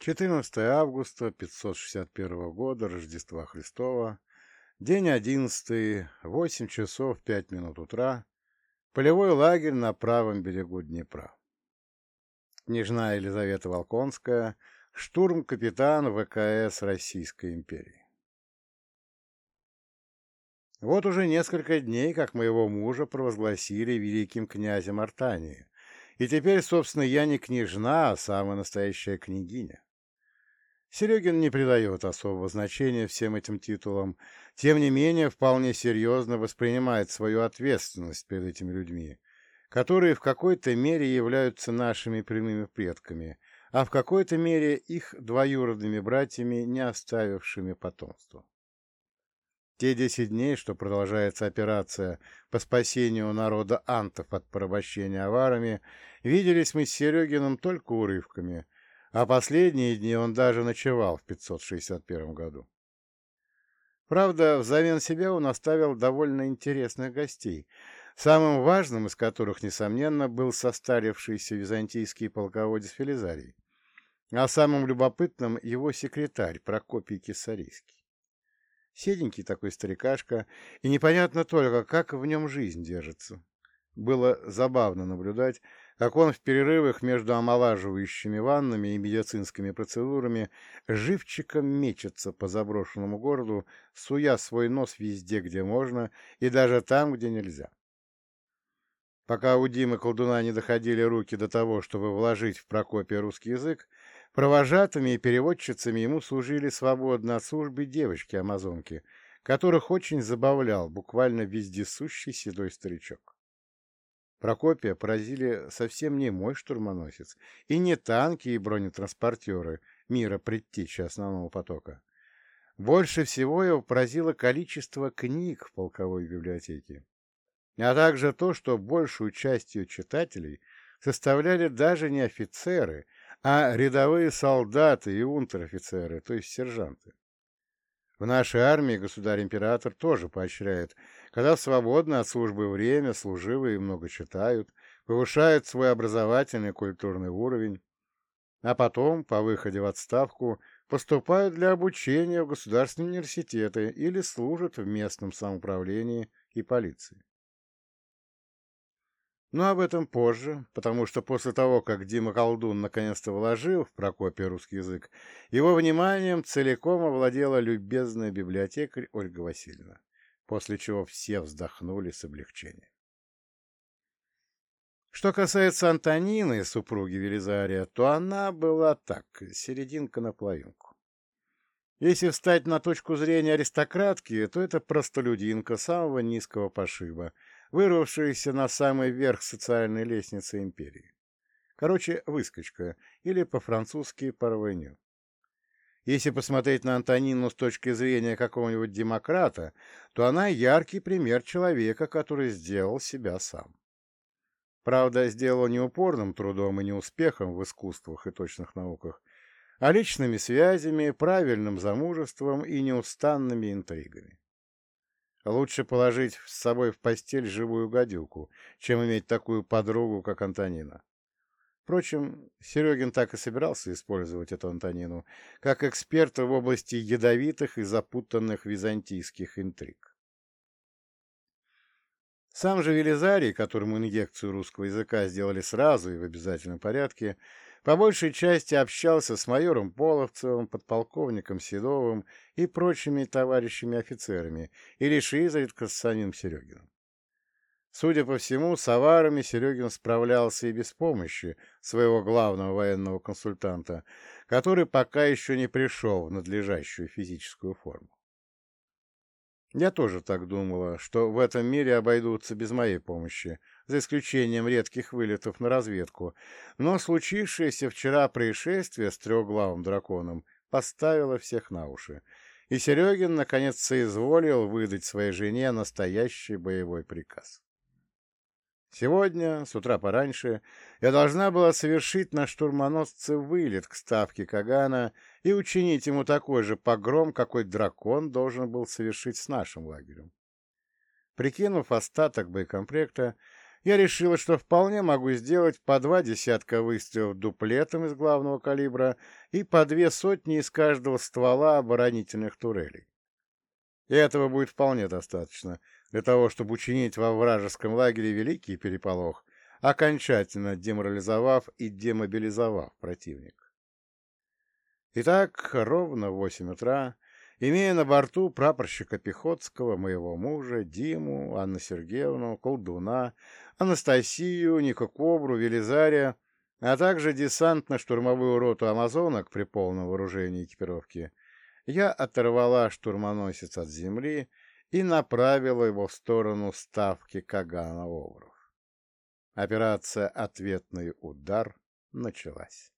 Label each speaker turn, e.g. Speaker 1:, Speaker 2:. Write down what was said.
Speaker 1: 14 августа 561 года Рождества Христова, день 11, 8 часов 5 минут утра, полевой лагерь на правом берегу Днепра. Княжна Елизавета Волконская, штурм-капитан ВКС Российской империи. Вот уже несколько дней, как моего мужа провозгласили великим князем Артании, и теперь, собственно, я не княжна, а самая настоящая княгиня. Серегин не придает особого значения всем этим титулам, тем не менее вполне серьезно воспринимает свою ответственность перед этими людьми, которые в какой-то мере являются нашими прямыми предками, а в какой-то мере их двоюродными братьями, не оставившими потомства. Те десять дней, что продолжается операция по спасению народа антов от порабощения аварами, виделись мы с Серегиным только урывками – а последние дни он даже ночевал в 561 году. Правда, взамен себя он оставил довольно интересных гостей, самым важным из которых, несомненно, был состарившийся византийский полководец Фелизарий, а самым любопытным — его секретарь Прокопий Кесарийский. Седенький такой старикашка, и непонятно только, как в нем жизнь держится. Было забавно наблюдать, как он в перерывах между омолаживающими ваннами и медицинскими процедурами живчиком мечется по заброшенному городу, суя свой нос везде, где можно, и даже там, где нельзя. Пока у Димы колдуна не доходили руки до того, чтобы вложить в Прокопия русский язык, провожатыми и переводчицами ему служили свободно от службы девочки-амазонки, которых очень забавлял буквально вездесущий седой старичок. Прокопия поразили совсем не мой штурмоносец, и не танки и бронетранспортеры мира предтечи основного потока. Больше всего его поразило количество книг в полковой библиотеке, а также то, что большую частью читателей составляли даже не офицеры, а рядовые солдаты и унтер-офицеры, то есть сержанты. В нашей армии государь-император тоже поощряет, когда в свободное от службы время служивые много читают, повышают свой образовательный и культурный уровень, а потом, по выходе в отставку, поступают для обучения в государственные университеты или служат в местном самоуправлении и полиции. Но об этом позже, потому что после того, как Дима Колдун наконец-то вложил в Прокопия русский язык, его вниманием целиком овладела любезная библиотекарь Ольга Васильевна, после чего все вздохнули с облегчением. Что касается Антонины, супруги Велизария, то она была так, серединка на половинку. Если встать на точку зрения аристократки, то это простолюдинка самого низкого пошиба — вырвавшаяся на самый верх социальной лестницы империи. Короче, выскочка, или по-французски парвеню. Если посмотреть на Антонину с точки зрения какого-нибудь демократа, то она яркий пример человека, который сделал себя сам. Правда, сделал не упорным трудом и не успехом в искусствах и точных науках, а личными связями, правильным замужеством и неустанными интригами. Лучше положить с собой в постель живую гадюку, чем иметь такую подругу, как Антонина. Впрочем, Серегин так и собирался использовать эту Антонину, как эксперта в области ядовитых и запутанных византийских интриг. Сам же Велизарий, которому инъекцию русского языка сделали сразу и в обязательном порядке, по большей части общался с майором Половцевым, подполковником Седовым и прочими товарищами-офицерами, и лишь изредка с самим Серегиным. Судя по всему, с аварами Серегин справлялся и без помощи своего главного военного консультанта, который пока еще не пришел в надлежащую физическую форму. Я тоже так думала, что в этом мире обойдутся без моей помощи, за исключением редких вылетов на разведку, но случившееся вчера происшествие с трехглавым драконом поставило всех на уши, и Серегин наконец соизволил выдать своей жене настоящий боевой приказ. Сегодня, с утра пораньше, я должна была совершить на штурмоносце вылет к ставке Кагана и учинить ему такой же погром, какой дракон должен был совершить с нашим лагерем. Прикинув остаток боекомплекта, я решила, что вполне могу сделать по два десятка выстрелов дуплетом из главного калибра и по две сотни из каждого ствола оборонительных турелей. И этого будет вполне достаточно для того, чтобы учинить во вражеском лагере великий переполох, окончательно деморализовав и демобилизовав противника. Итак, ровно в восемь утра, имея на борту прапорщика Пехотского, моего мужа, Диму, Анну Сергеевну, Колдуна, Анастасию, Ника Кобру, Велизария, а также десантно-штурмовую роту амазонок при полном вооружении и экипировке, я оторвала штурмоносец от земли и направила его в сторону ставки Кагана-Овров. Операция «Ответный удар» началась.